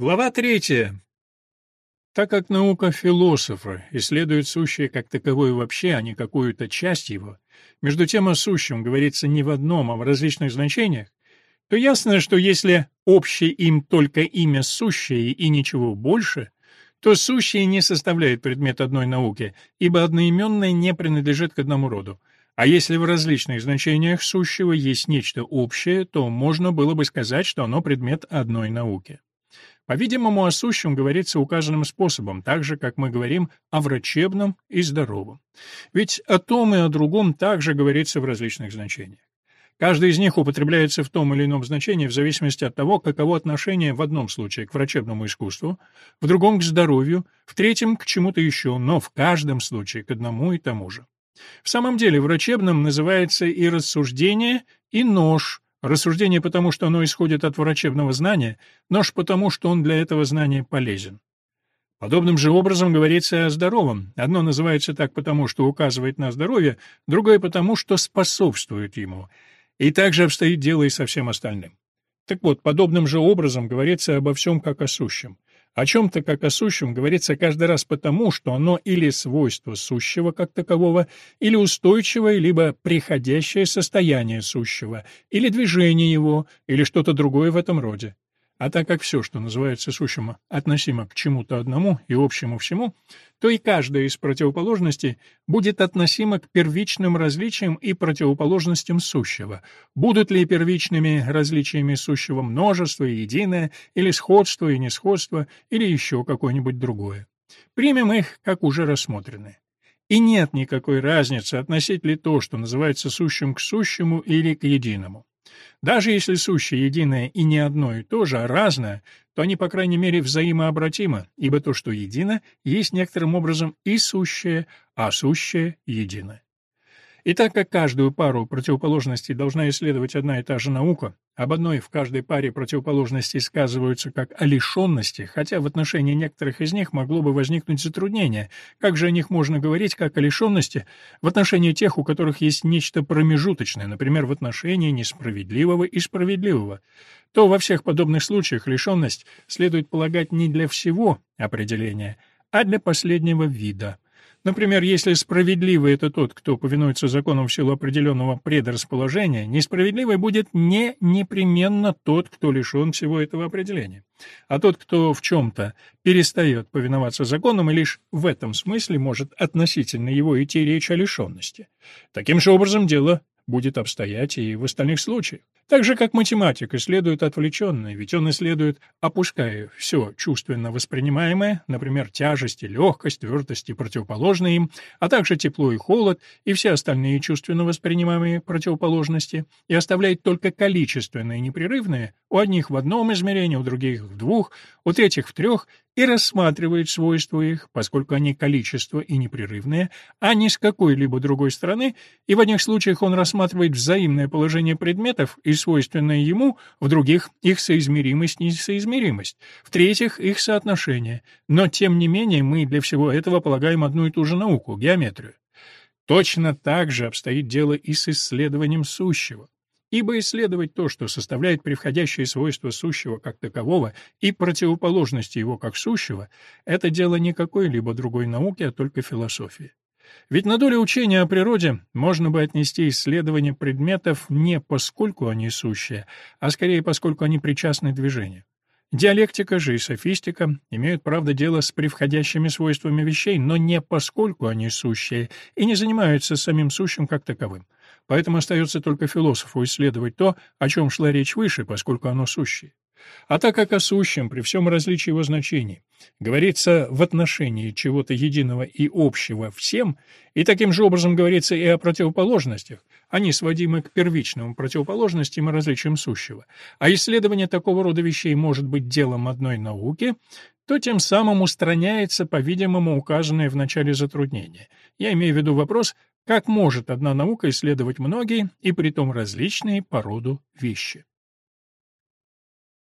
Глава третья. Так как наука философа исследует сущее как таковое вообще, а не какую-то часть его, между тем о сущем говорится не в одном, а в различных значениях, то ясно, что если общее им только имя сущее и ничего больше, то сущее не составляет предмет одной науки, ибо одноименное не принадлежит к одному роду. А если в различных значениях сущего есть нечто общее, то можно было бы сказать, что оно предмет одной науки. По-видимому, о сущем говорится указанным способом, так же, как мы говорим о врачебном и здоровом. Ведь о том и о другом также говорится в различных значениях. Каждый из них употребляется в том или ином значении в зависимости от того, каково отношение в одном случае к врачебному искусству, в другом — к здоровью, в третьем — к чему-то еще, но в каждом случае к одному и тому же. В самом деле, врачебным называется и рассуждение, и нож. Рассуждение потому, что оно исходит от врачебного знания, нож потому, что он для этого знания полезен. Подобным же образом говорится о здоровом. Одно называется так потому, что указывает на здоровье, другое потому, что способствует ему. И также обстоит дело и со всем остальным. Так вот, подобным же образом говорится обо всем как о сущем. О чем-то как о сущем говорится каждый раз потому, что оно или свойство сущего как такового, или устойчивое, либо приходящее состояние сущего, или движение его, или что-то другое в этом роде. А так как все, что называется сущим, относимо к чему-то одному и общему всему, то и каждая из противоположностей будет относима к первичным различиям и противоположностям сущего. Будут ли первичными различиями сущего множество и единое, или сходство и несходство, или еще какое-нибудь другое. Примем их как уже рассмотренные. И нет никакой разницы, относить ли то, что называется сущим к сущему или к единому. Даже если сущее единое и не одно и то же, а разное, то они, по крайней мере, взаимообратимы, ибо то, что едино, есть некоторым образом и сущее, а сущее — единое. И так как каждую пару противоположностей должна исследовать одна и та же наука, об одной в каждой паре противоположностей сказываются как о лишенности, хотя в отношении некоторых из них могло бы возникнуть затруднение, как же о них можно говорить как о лишенности в отношении тех, у которых есть нечто промежуточное, например, в отношении несправедливого и справедливого, то во всех подобных случаях лишенность следует полагать не для всего определения, а для последнего вида – Например, если справедливый — это тот, кто повинуется законам в силу определенного предрасположения, несправедливый будет не непременно тот, кто лишен всего этого определения. А тот, кто в чем-то перестает повиноваться законам и лишь в этом смысле может относительно его идти речь о лишенности. Таким же образом дело будет обстоять и в остальных случаях. Так же, как математик исследует отвлеченное, ведь он исследует, опуская все чувственно воспринимаемое, например, тяжесть и легкость, твердость и противоположные им, а также тепло и холод и все остальные чувственно воспринимаемые противоположности, и оставляет только количественные непрерывные, у одних в одном измерении, у других в двух, у третьих в трех, и рассматривает свойства их, поскольку они количество и непрерывные, а не с какой-либо другой стороны, и в одних случаях он рассматривает взаимное положение предметов и свойственное ему, в других — их соизмеримость и несоизмеримость, в-третьих — их соотношение. Но, тем не менее, мы для всего этого полагаем одну и ту же науку — геометрию. Точно так же обстоит дело и с исследованием сущего. Ибо исследовать то, что составляет превходящие свойства сущего как такового и противоположности его как сущего, это дело не какой-либо другой науки, а только философии. Ведь на долю учения о природе можно бы отнести исследование предметов не поскольку они сущие, а скорее поскольку они причастны движению. Диалектика же и софистика имеют, правда, дело с превходящими свойствами вещей, но не поскольку они сущие, и не занимаются самим сущим как таковым. Поэтому остается только философу исследовать то, о чем шла речь выше, поскольку оно сущее. А так как о сущем, при всем различии его значений, говорится в отношении чего-то единого и общего всем, и таким же образом говорится и о противоположностях, они сводимы к первичным противоположностям и различиям сущего, а исследование такого рода вещей может быть делом одной науки, то тем самым устраняется, по-видимому, указанное в начале затруднение. Я имею в виду вопрос, как может одна наука исследовать многие и притом различные по роду вещи?